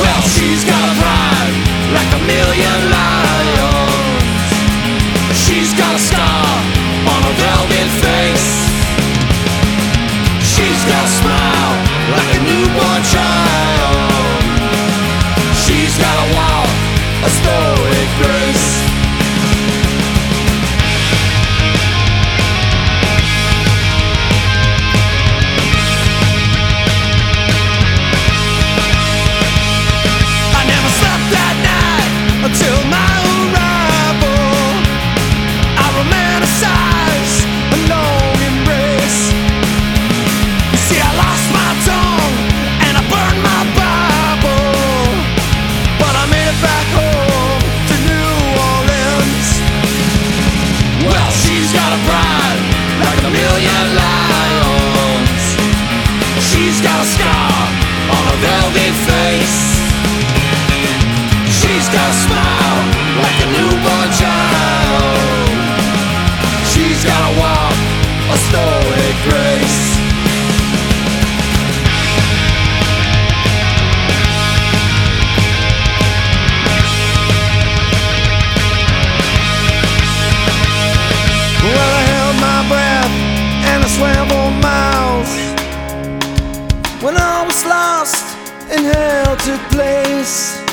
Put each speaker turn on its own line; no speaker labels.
Well, she's got a pride like a million lions. She's got a scar on her velvet face. She's got. She's got a pride like a million lions. She's got a scar on her velvet face. She's got a smile. Well, I held my breath and I swam for miles. When I was lost and hell took place.